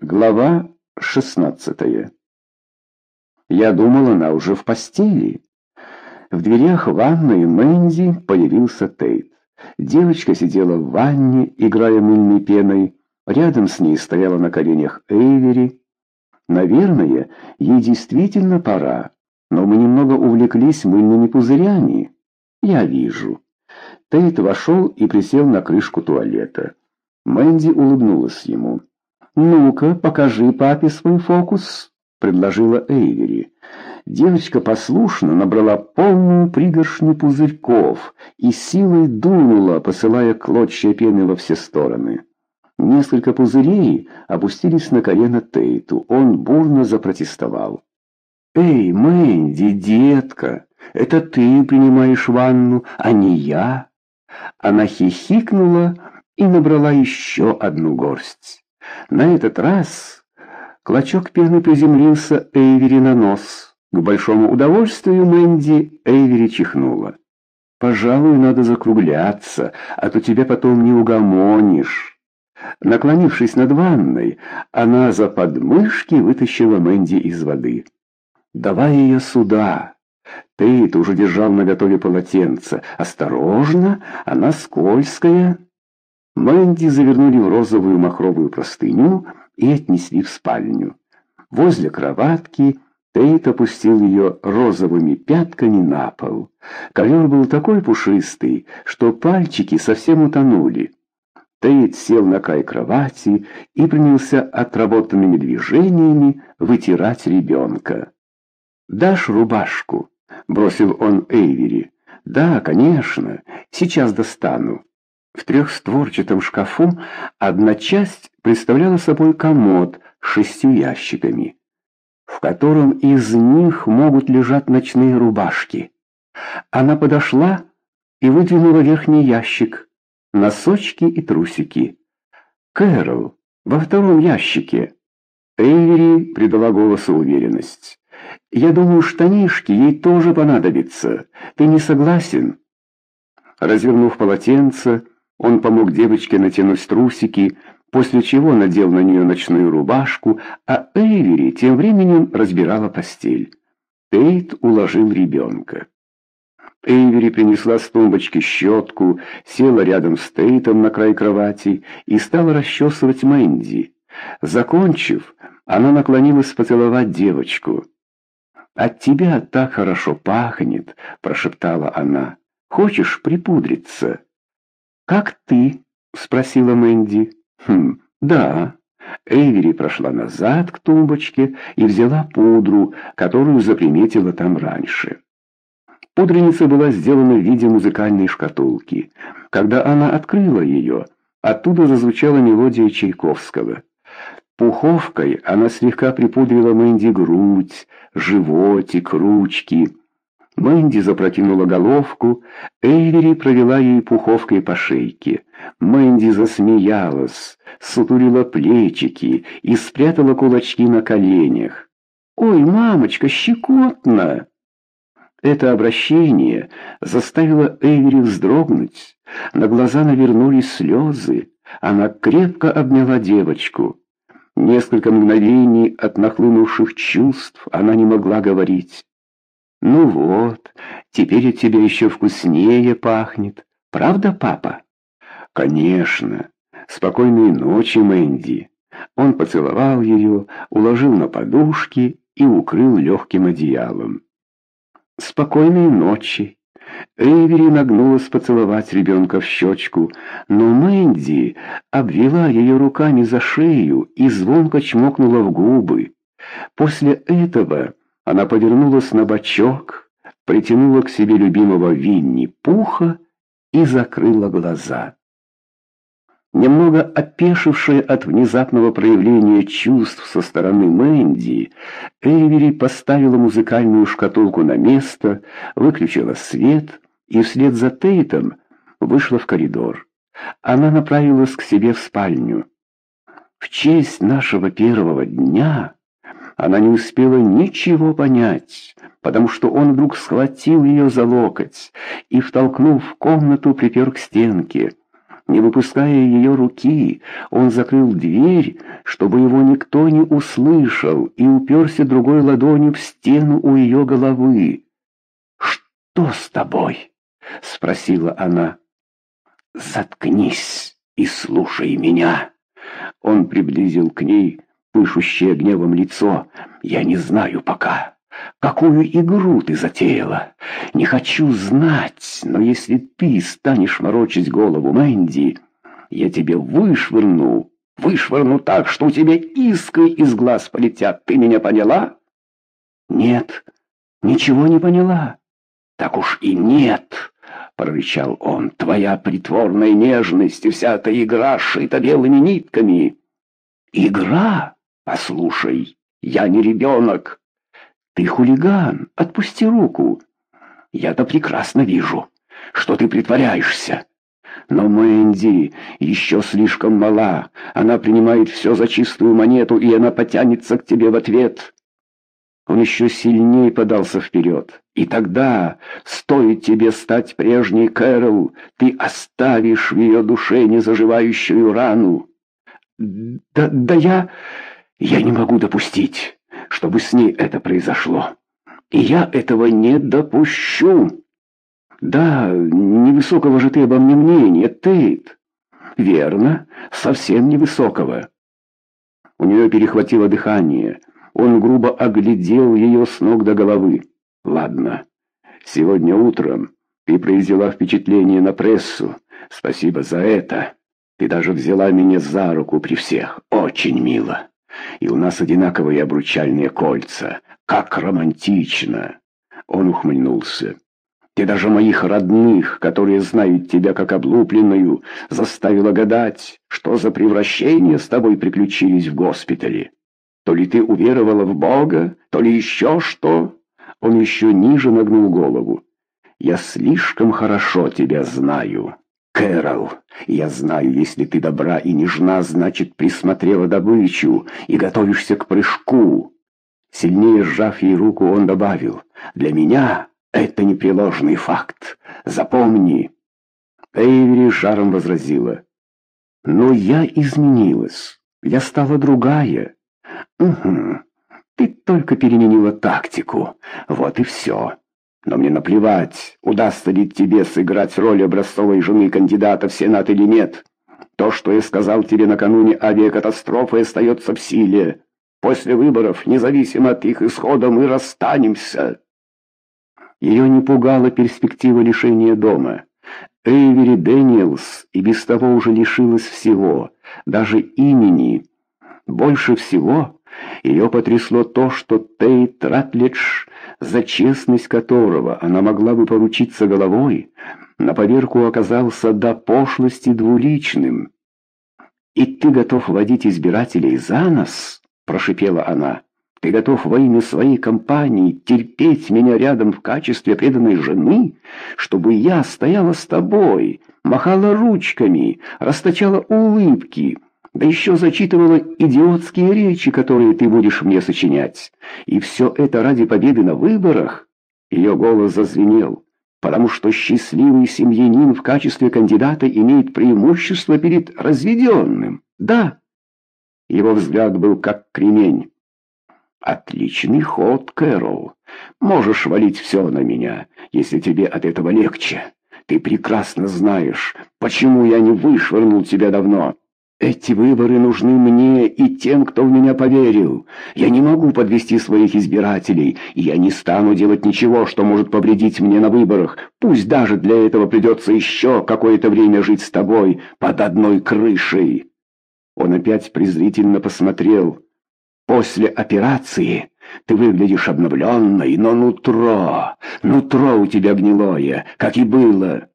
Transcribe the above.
Глава шестнадцатая. Я думал, она уже в постели. В дверях ванной Мэнди появился Тейт. Девочка сидела в ванне, играя мыльной пеной. Рядом с ней стояла на коленях Эйвери. Наверное, ей действительно пора, но мы немного увлеклись мыльными пузырями. Я вижу. Тейт вошел и присел на крышку туалета. Мэнди улыбнулась ему. «Ну-ка, покажи папе свой фокус», — предложила Эйвери. Девочка послушно набрала полную пригоршню пузырьков и силой дунула, посылая клочья пены во все стороны. Несколько пузырей опустились на колено Тейту. Он бурно запротестовал. «Эй, Мэнди, детка, это ты принимаешь ванну, а не я!» Она хихикнула и набрала еще одну горсть. На этот раз клочок пены приземлился Эйвери на нос. К большому удовольствию Мэнди Эйвери чихнула. «Пожалуй, надо закругляться, а то тебя потом не угомонишь». Наклонившись над ванной, она за подмышки вытащила Мэнди из воды. «Давай ее сюда!» Тейт уже держал наготове полотенце. «Осторожно, она скользкая!» Мэнди завернули в розовую махровую простыню и отнесли в спальню. Возле кроватки Тейт опустил ее розовыми пятками на пол. Ковер был такой пушистый, что пальчики совсем утонули. Тейт сел на край кровати и принялся отработанными движениями вытирать ребенка. «Дашь рубашку?» — бросил он Эйвери. «Да, конечно, сейчас достану». В трехстворчатом шкафу одна часть представляла собой комод с шестью ящиками, в котором из них могут лежать ночные рубашки. Она подошла и выдвинула верхний ящик, носочки и трусики. «Кэрол, во втором ящике!» Эйвери придала голосу уверенность. «Я думаю, штанишки ей тоже понадобятся. Ты не согласен?» Развернув полотенце, он помог девочке натянуть трусики, после чего надел на нее ночную рубашку, а Эйвери тем временем разбирала постель. Тейт уложил ребенка. Эйвери принесла с тумбочки щетку, села рядом с Тейтом на край кровати и стала расчесывать Мэнди. Закончив, она наклонилась поцеловать девочку. «От тебя так хорошо пахнет», — прошептала она. «Хочешь припудриться?» «Как ты?» — спросила Мэнди. «Хм, да». Эйвери прошла назад к тумбочке и взяла пудру, которую заприметила там раньше. Пудреница была сделана в виде музыкальной шкатулки. Когда она открыла ее, оттуда зазвучала мелодия Чайковского. Пуховкой она слегка припудрила Мэнди грудь, животик, ручки. Мэнди запрокинула головку, Эйвери провела ей пуховкой по шейке. Мэнди засмеялась, сутулила плечики и спрятала кулачки на коленях. «Ой, мамочка, щекотно!» Это обращение заставило Эйвери вздрогнуть. На глаза навернулись слезы. Она крепко обняла девочку. Несколько мгновений от нахлынувших чувств она не могла говорить. «Ну вот, теперь от тебя еще вкуснее пахнет. Правда, папа?» «Конечно. Спокойной ночи, Мэнди». Он поцеловал ее, уложил на подушки и укрыл легким одеялом. «Спокойной ночи». Эйвери нагнулась поцеловать ребенка в щечку, но Мэнди обвела ее руками за шею и звонко чмокнула в губы. После этого она повернулась на бочок, притянула к себе любимого Винни-Пуха и закрыла глаза. Немного опешившая от внезапного проявления чувств со стороны Мэнди, Эйвери поставила музыкальную шкатулку на место, выключила свет и вслед за Тейтом вышла в коридор. Она направилась к себе в спальню. В честь нашего первого дня... Она не успела ничего понять, потому что он вдруг схватил ее за локоть и, втолкнув в комнату, припер к стенке. Не выпуская ее руки, он закрыл дверь, чтобы его никто не услышал, и уперся другой ладонью в стену у ее головы. «Что с тобой?» — спросила она. «Заткнись и слушай меня». Он приблизил к ней пышущее гневом лицо. «Я не знаю пока, какую игру ты затеяла. Не хочу знать, но если ты станешь морочить голову Мэнди, я тебе вышвырну, вышвырну так, что у тебя искры из глаз полетят. Ты меня поняла?» «Нет, ничего не поняла». «Так уж и нет», — прорычал он, — «твоя притворная нежность и вся эта игра шита белыми нитками». «Игра? Послушай, я не ребенок. Ты хулиган, отпусти руку. Я-то прекрасно вижу, что ты притворяешься. Но Мэнди еще слишком мала, она принимает все за чистую монету, и она потянется к тебе в ответ». Он еще сильнее подался вперед. И тогда, стоит тебе стать прежней Кэрол, ты оставишь в ее душе незаживающую рану. Да, да я... я не могу допустить, чтобы с ней это произошло. И я этого не допущу. Да, невысокого же ты обо мне мнения, Тейт. Верно, совсем невысокого. У нее перехватило дыхание. Он грубо оглядел ее с ног до головы. «Ладно, сегодня утром ты произвела впечатление на прессу. Спасибо за это. Ты даже взяла меня за руку при всех. Очень мило. И у нас одинаковые обручальные кольца. Как романтично!» Он ухмыльнулся. Ты даже моих родных, которые знают тебя как облупленную, заставила гадать, что за превращения с тобой приключились в госпитале. То ли ты уверовала в Бога, то ли еще что. Он еще ниже нагнул голову. Я слишком хорошо тебя знаю. Кэрол, я знаю, если ты добра и нежна, значит, присмотрела добычу и готовишься к прыжку. Сильнее сжав ей руку, он добавил, «Для меня это непреложный факт. Запомни». Эйвери жаром возразила, «Но я изменилась. Я стала другая. «Угу. Ты только переменила тактику. Вот и все. Но мне наплевать, удастся ли тебе сыграть роль образцовой жены кандидата в Сенат или нет. То, что я сказал тебе накануне авиакатастрофы, остается в силе. После выборов, независимо от их исхода, мы расстанемся». Ее не пугала перспектива лишения дома. Эйвери Дэниелс и без того уже лишилась всего, даже имени. Больше всего ее потрясло то, что Тейт Ратлидж, за честность которого она могла бы поручиться головой, на поверку оказался до пошлости двуличным. «И ты готов водить избирателей за нос?» — прошипела она. «Ты готов во имя своей компании терпеть меня рядом в качестве преданной жены, чтобы я стояла с тобой, махала ручками, расточала улыбки?» Да еще зачитывала идиотские речи, которые ты будешь мне сочинять. И все это ради победы на выборах. Ее голос зазвенел, потому что счастливый семьянин в качестве кандидата имеет преимущество перед разведенным. Да. Его взгляд был как кремень. «Отличный ход, Кэрол. Можешь валить все на меня, если тебе от этого легче. Ты прекрасно знаешь, почему я не вышвырнул тебя давно». Эти выборы нужны мне и тем, кто в меня поверил. Я не могу подвести своих избирателей, и я не стану делать ничего, что может повредить мне на выборах. Пусть даже для этого придется еще какое-то время жить с тобой под одной крышей». Он опять презрительно посмотрел. «После операции ты выглядишь обновленной, но нутро, нутро у тебя гнилое, как и было».